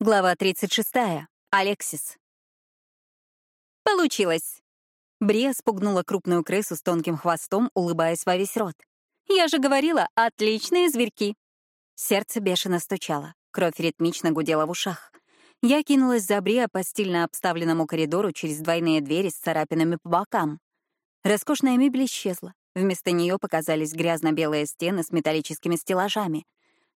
Глава 36. Алексис. Получилось. Брия спугнула крупную крысу с тонким хвостом, улыбаясь во весь рот. «Я же говорила, отличные зверьки!» Сердце бешено стучало, кровь ритмично гудела в ушах. Я кинулась за Брия по стильно обставленному коридору через двойные двери с царапинами по бокам. Роскошная мебель исчезла. Вместо нее показались грязно-белые стены с металлическими стеллажами.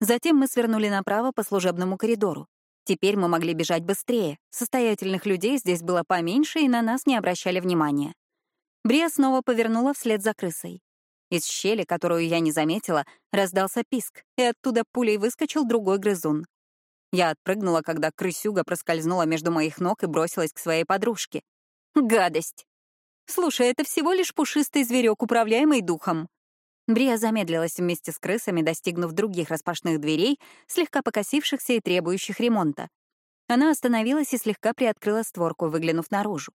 Затем мы свернули направо по служебному коридору. Теперь мы могли бежать быстрее. Состоятельных людей здесь было поменьше, и на нас не обращали внимания. Брия снова повернула вслед за крысой. Из щели, которую я не заметила, раздался писк, и оттуда пулей выскочил другой грызун. Я отпрыгнула, когда крысюга проскользнула между моих ног и бросилась к своей подружке. Гадость! Слушай, это всего лишь пушистый зверек, управляемый духом. Брия замедлилась вместе с крысами, достигнув других распашных дверей, слегка покосившихся и требующих ремонта. Она остановилась и слегка приоткрыла створку, выглянув наружу.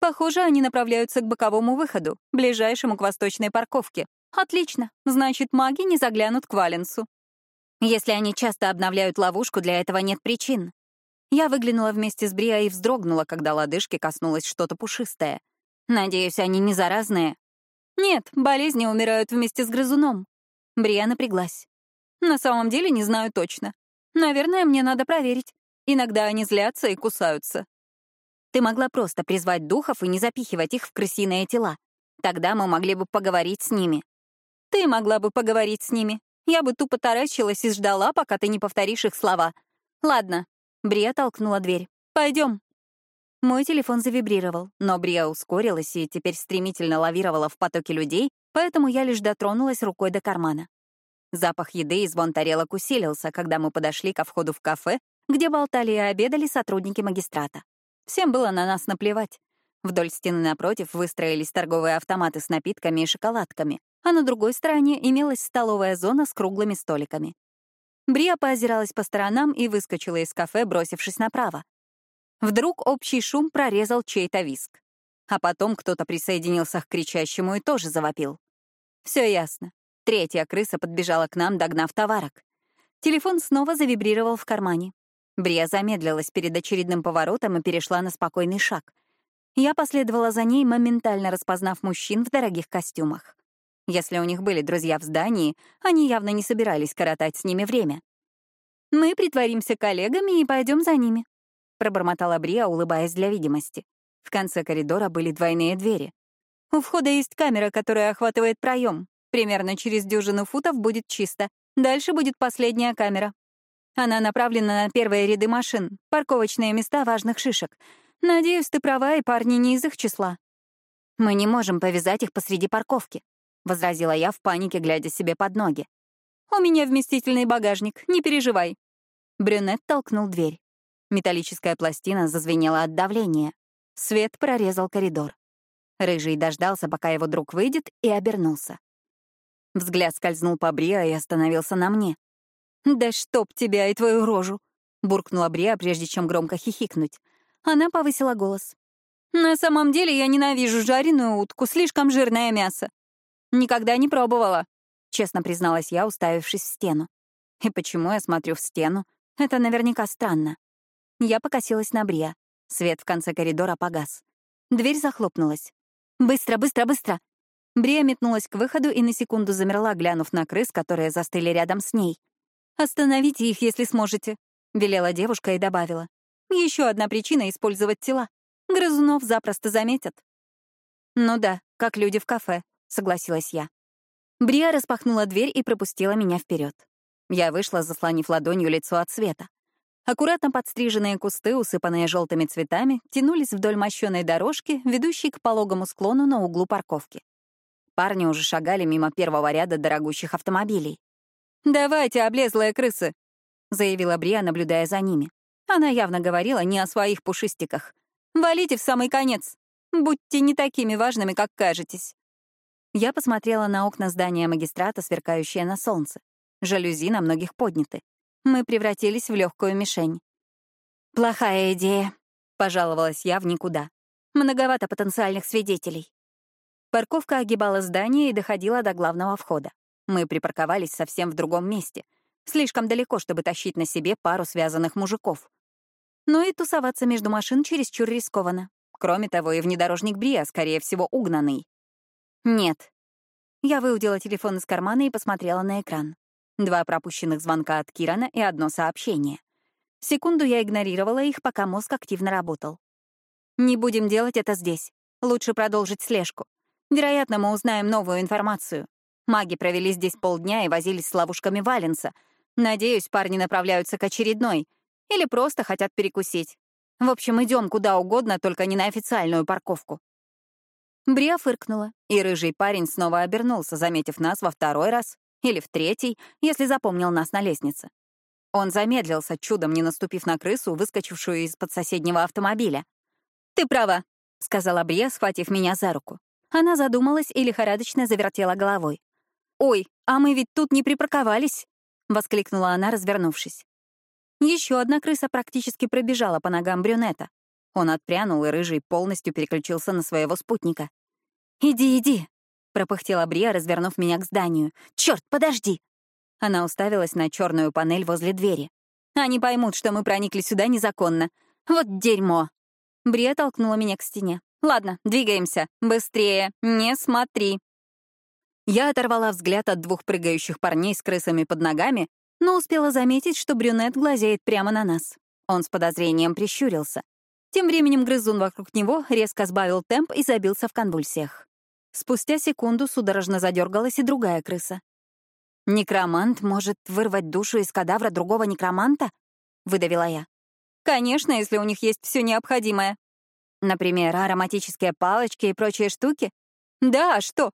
Похоже, они направляются к боковому выходу, ближайшему к восточной парковке. Отлично, значит, маги не заглянут к Валенсу. Если они часто обновляют ловушку, для этого нет причин. Я выглянула вместе с Бриа и вздрогнула, когда лодыжки коснулось что-то пушистое. Надеюсь, они не заразные. Нет, болезни умирают вместе с грызуном. Брия напряглась. На самом деле не знаю точно. Наверное, мне надо проверить. Иногда они злятся и кусаются. Ты могла просто призвать духов и не запихивать их в крысиные тела. Тогда мы могли бы поговорить с ними. Ты могла бы поговорить с ними. Я бы тупо таращилась и ждала, пока ты не повторишь их слова. Ладно. Брия толкнула дверь. Пойдем. Мой телефон завибрировал, но Брия ускорилась и теперь стремительно лавировала в потоке людей, поэтому я лишь дотронулась рукой до кармана. Запах еды и звон тарелок усилился, когда мы подошли ко входу в кафе, где болтали и обедали сотрудники магистрата. Всем было на нас наплевать. Вдоль стены напротив выстроились торговые автоматы с напитками и шоколадками, а на другой стороне имелась столовая зона с круглыми столиками. Брия поозиралась по сторонам и выскочила из кафе, бросившись направо. Вдруг общий шум прорезал чей-то виск. А потом кто-то присоединился к кричащему и тоже завопил. Все ясно. Третья крыса подбежала к нам, догнав товарок. Телефон снова завибрировал в кармане. Брия замедлилась перед очередным поворотом и перешла на спокойный шаг. Я последовала за ней, моментально распознав мужчин в дорогих костюмах. Если у них были друзья в здании, они явно не собирались коротать с ними время. Мы притворимся коллегами и пойдем за ними, пробормотала Брия, улыбаясь для видимости. В конце коридора были двойные двери. У входа есть камера, которая охватывает проем. Примерно через дюжину футов будет чисто. Дальше будет последняя камера. Она направлена на первые ряды машин, парковочные места важных шишек. Надеюсь, ты права, и парни не из их числа. Мы не можем повязать их посреди парковки, — возразила я в панике, глядя себе под ноги. «У меня вместительный багажник, не переживай». Брюнет толкнул дверь. Металлическая пластина зазвенела от давления. Свет прорезал коридор. Рыжий дождался, пока его друг выйдет, и обернулся. Взгляд скользнул по Бриа и остановился на мне. «Да чтоб тебя и твою рожу!» — буркнула Бриа, прежде чем громко хихикнуть. Она повысила голос. «На самом деле я ненавижу жареную утку, слишком жирное мясо. Никогда не пробовала», — честно призналась я, уставившись в стену. И почему я смотрю в стену? Это наверняка странно. Я покосилась на Брия. Свет в конце коридора погас. Дверь захлопнулась. «Быстро, быстро, быстро!» Брия метнулась к выходу и на секунду замерла, глянув на крыс, которые застыли рядом с ней. «Остановите их, если сможете», — велела девушка и добавила. Еще одна причина — использовать тела. Грызунов запросто заметят». «Ну да, как люди в кафе», — согласилась я. Брия распахнула дверь и пропустила меня вперед. Я вышла, заслонив ладонью лицо от света. Аккуратно подстриженные кусты, усыпанные желтыми цветами, тянулись вдоль мощеной дорожки, ведущей к пологому склону на углу парковки. Парни уже шагали мимо первого ряда дорогущих автомобилей. «Давайте, облезлые крысы!» — заявила Брия, наблюдая за ними. Она явно говорила не о своих пушистиках. «Валите в самый конец! Будьте не такими важными, как кажетесь!» Я посмотрела на окна здания магистрата, сверкающие на солнце. Жалюзи на многих подняты мы превратились в легкую мишень. «Плохая идея», — пожаловалась я в никуда. «Многовато потенциальных свидетелей». Парковка огибала здание и доходила до главного входа. Мы припарковались совсем в другом месте. Слишком далеко, чтобы тащить на себе пару связанных мужиков. Но и тусоваться между машин чересчур рискованно. Кроме того, и внедорожник Брия, скорее всего, угнанный. Нет. Я выудила телефон из кармана и посмотрела на экран. Два пропущенных звонка от Кирана и одно сообщение. Секунду я игнорировала их, пока мозг активно работал. Не будем делать это здесь. Лучше продолжить слежку. Вероятно, мы узнаем новую информацию. Маги провели здесь полдня и возились с ловушками Валенса. Надеюсь, парни направляются к очередной. Или просто хотят перекусить. В общем, идем куда угодно, только не на официальную парковку. Бриа фыркнула, и рыжий парень снова обернулся, заметив нас во второй раз или в третий, если запомнил нас на лестнице. Он замедлился, чудом не наступив на крысу, выскочившую из-под соседнего автомобиля. «Ты права», — сказала Брия, схватив меня за руку. Она задумалась и лихорадочно завертела головой. «Ой, а мы ведь тут не припарковались!» — воскликнула она, развернувшись. Еще одна крыса практически пробежала по ногам брюнета. Он отпрянул, и рыжий полностью переключился на своего спутника. «Иди, иди!» — пропыхтела Брия, развернув меня к зданию. «Черт, подожди!» Она уставилась на черную панель возле двери. «Они поймут, что мы проникли сюда незаконно. Вот дерьмо!» Брия толкнула меня к стене. «Ладно, двигаемся. Быстрее. Не смотри!» Я оторвала взгляд от двух прыгающих парней с крысами под ногами, но успела заметить, что брюнет глазеет прямо на нас. Он с подозрением прищурился. Тем временем грызун вокруг него резко сбавил темп и забился в конвульсиях. Спустя секунду судорожно задергалась и другая крыса. «Некромант может вырвать душу из кадавра другого некроманта?» — выдавила я. «Конечно, если у них есть все необходимое. Например, ароматические палочки и прочие штуки? Да, а что?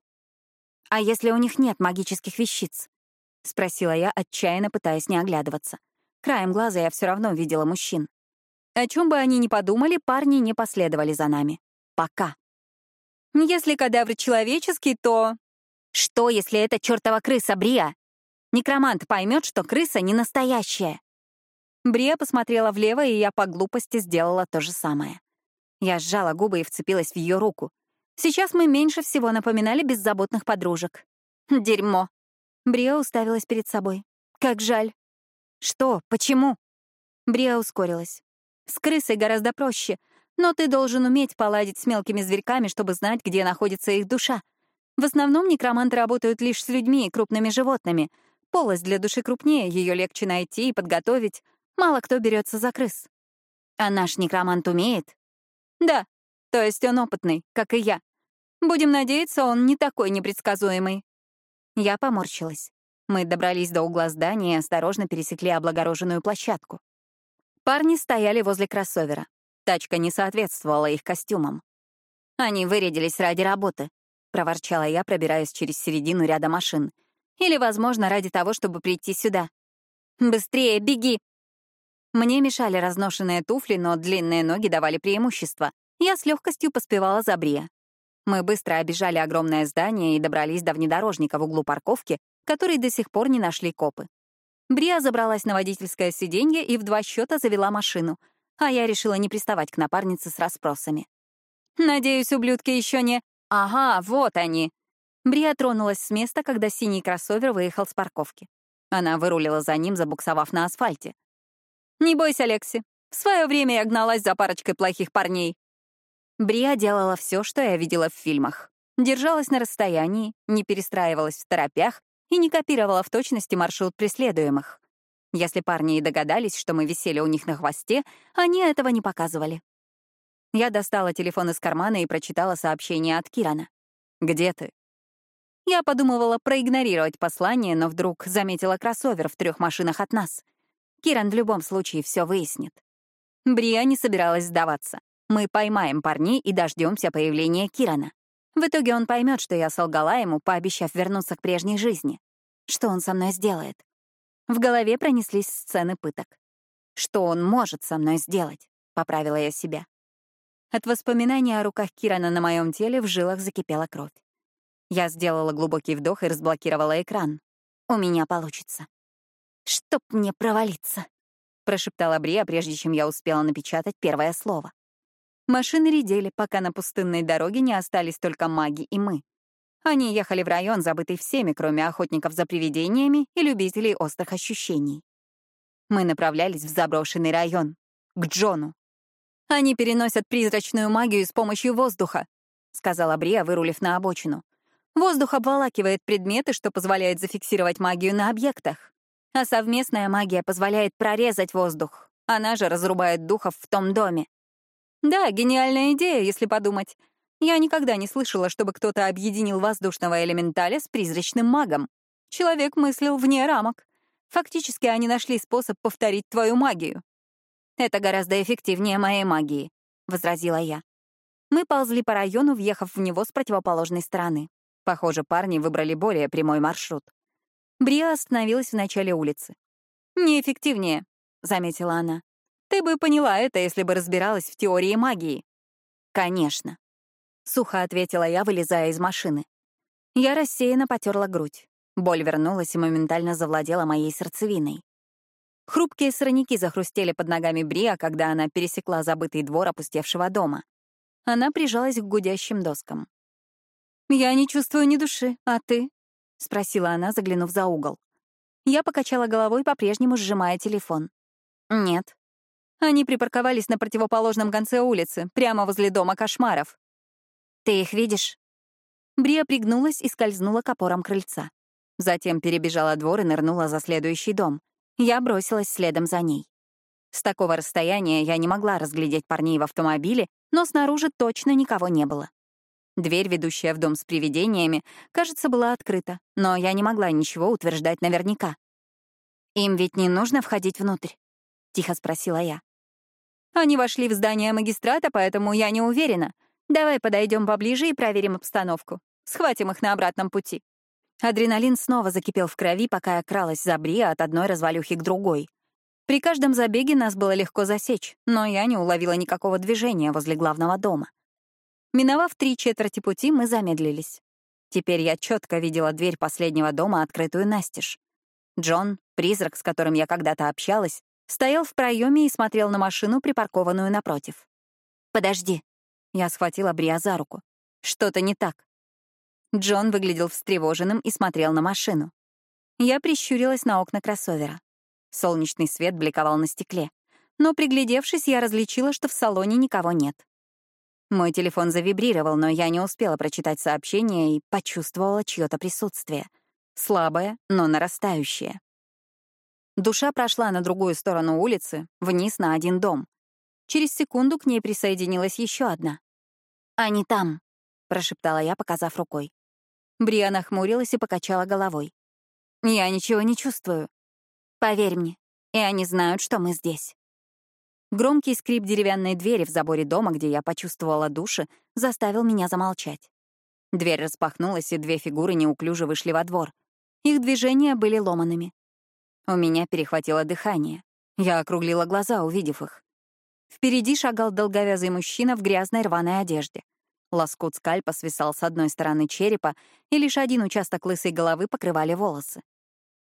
А если у них нет магических вещиц? — спросила я, отчаянно пытаясь не оглядываться. Краем глаза я все равно видела мужчин. О чем бы они ни подумали, парни не последовали за нами. Пока. Если кадавр человеческий, то... Что, если это чертова крыса Брия? Некромант поймет, что крыса не настоящая. Брия посмотрела влево, и я по глупости сделала то же самое. Я сжала губы и вцепилась в ее руку. Сейчас мы меньше всего напоминали беззаботных подружек. Дерьмо. Бриа уставилась перед собой. Как жаль. Что? Почему? Бриа ускорилась. С крысой гораздо проще, но ты должен уметь поладить с мелкими зверьками, чтобы знать, где находится их душа. В основном некроманты работают лишь с людьми и крупными животными. Полость для души крупнее, ее легче найти и подготовить. Мало кто берется за крыс. А наш некромант умеет? Да, то есть он опытный, как и я. Будем надеяться, он не такой непредсказуемый. Я поморщилась. Мы добрались до угла здания и осторожно пересекли облагороженную площадку. Парни стояли возле кроссовера. Тачка не соответствовала их костюмам. «Они вырядились ради работы», — проворчала я, пробираясь через середину ряда машин. «Или, возможно, ради того, чтобы прийти сюда». «Быстрее, беги!» Мне мешали разношенные туфли, но длинные ноги давали преимущество. Я с легкостью поспевала за Брия. Мы быстро обижали огромное здание и добрались до внедорожника в углу парковки, который до сих пор не нашли копы. Бриа забралась на водительское сиденье и в два счета завела машину, а я решила не приставать к напарнице с расспросами. «Надеюсь, ублюдки еще не...» «Ага, вот они!» Бриа тронулась с места, когда синий кроссовер выехал с парковки. Она вырулила за ним, забуксовав на асфальте. «Не бойся, Лекси. В свое время я гналась за парочкой плохих парней. Бриа делала все, что я видела в фильмах. Держалась на расстоянии, не перестраивалась в торопях и не копировала в точности маршрут преследуемых. Если парни и догадались, что мы висели у них на хвосте, они этого не показывали. Я достала телефон из кармана и прочитала сообщение от Кирана. «Где ты?» Я подумывала проигнорировать послание, но вдруг заметила кроссовер в трех машинах от нас. Киран в любом случае все выяснит. Брия не собиралась сдаваться. Мы поймаем парней и дождемся появления Кирана. В итоге он поймет, что я солгала ему, пообещав вернуться к прежней жизни. Что он со мной сделает? В голове пронеслись сцены пыток. Что он может со мной сделать? Поправила я себя. От воспоминания о руках Кирана на моем теле в жилах закипела кровь. Я сделала глубокий вдох и разблокировала экран. У меня получится. «Чтоб мне провалиться!» — прошептала Брия, прежде чем я успела напечатать первое слово. Машины редели, пока на пустынной дороге не остались только маги и мы. Они ехали в район, забытый всеми, кроме охотников за привидениями и любителей острых ощущений. Мы направлялись в заброшенный район. к Джону. «Они переносят призрачную магию с помощью воздуха», — сказала Брия, вырулив на обочину. «Воздух обволакивает предметы, что позволяет зафиксировать магию на объектах. А совместная магия позволяет прорезать воздух. Она же разрубает духов в том доме. Да, гениальная идея, если подумать. Я никогда не слышала, чтобы кто-то объединил воздушного элементаля с призрачным магом. Человек мыслил вне рамок. Фактически они нашли способ повторить твою магию. Это гораздо эффективнее моей магии, — возразила я. Мы ползли по району, въехав в него с противоположной стороны. Похоже, парни выбрали более прямой маршрут. Бриа остановилась в начале улицы. «Неэффективнее», — заметила она. «Ты бы поняла это, если бы разбиралась в теории магии». «Конечно», — сухо ответила я, вылезая из машины. Я рассеянно потерла грудь. Боль вернулась и моментально завладела моей сердцевиной. Хрупкие сорняки захрустели под ногами Бриа, когда она пересекла забытый двор опустевшего дома. Она прижалась к гудящим доскам. «Я не чувствую ни души, а ты?» — спросила она, заглянув за угол. Я покачала головой, по-прежнему сжимая телефон. «Нет». Они припарковались на противоположном конце улицы, прямо возле дома кошмаров. «Ты их видишь?» Брия пригнулась и скользнула к опорам крыльца. Затем перебежала двор и нырнула за следующий дом. Я бросилась следом за ней. С такого расстояния я не могла разглядеть парней в автомобиле, но снаружи точно никого не было. Дверь, ведущая в дом с привидениями, кажется, была открыта, но я не могла ничего утверждать наверняка. «Им ведь не нужно входить внутрь?» — тихо спросила я. «Они вошли в здание магистрата, поэтому я не уверена. Давай подойдем поближе и проверим обстановку. Схватим их на обратном пути». Адреналин снова закипел в крови, пока я кралась за Бри от одной развалюхи к другой. При каждом забеге нас было легко засечь, но я не уловила никакого движения возле главного дома. Миновав три четверти пути, мы замедлились. Теперь я четко видела дверь последнего дома, открытую настежь. Джон, призрак, с которым я когда-то общалась, стоял в проеме и смотрел на машину, припаркованную напротив. «Подожди». Я схватила Бриа за руку. «Что-то не так». Джон выглядел встревоженным и смотрел на машину. Я прищурилась на окна кроссовера. Солнечный свет бликовал на стекле. Но, приглядевшись, я различила, что в салоне никого нет. Мой телефон завибрировал, но я не успела прочитать сообщение и почувствовала чье-то присутствие. Слабое, но нарастающее. Душа прошла на другую сторону улицы, вниз на один дом. Через секунду к ней присоединилась еще одна. «Они там», — прошептала я, показав рукой. Бриана хмурилась и покачала головой. «Я ничего не чувствую. Поверь мне, и они знают, что мы здесь». Громкий скрип деревянной двери в заборе дома, где я почувствовала души, заставил меня замолчать. Дверь распахнулась, и две фигуры неуклюже вышли во двор. Их движения были ломанными. У меня перехватило дыхание. Я округлила глаза, увидев их. Впереди шагал долговязый мужчина в грязной рваной одежде. Лоскут скальпа свисал с одной стороны черепа, и лишь один участок лысой головы покрывали волосы.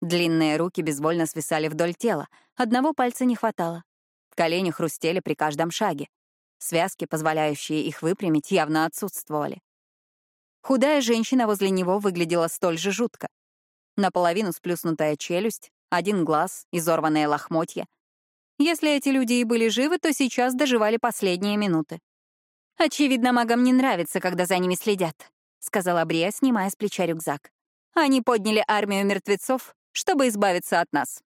Длинные руки безвольно свисали вдоль тела, одного пальца не хватало. Колени хрустели при каждом шаге. Связки, позволяющие их выпрямить, явно отсутствовали. Худая женщина возле него выглядела столь же жутко. Наполовину сплюснутая челюсть, один глаз, изорванные лохмотья. Если эти люди и были живы, то сейчас доживали последние минуты. «Очевидно, магам не нравится, когда за ними следят», — сказала Брия, снимая с плеча рюкзак. «Они подняли армию мертвецов, чтобы избавиться от нас».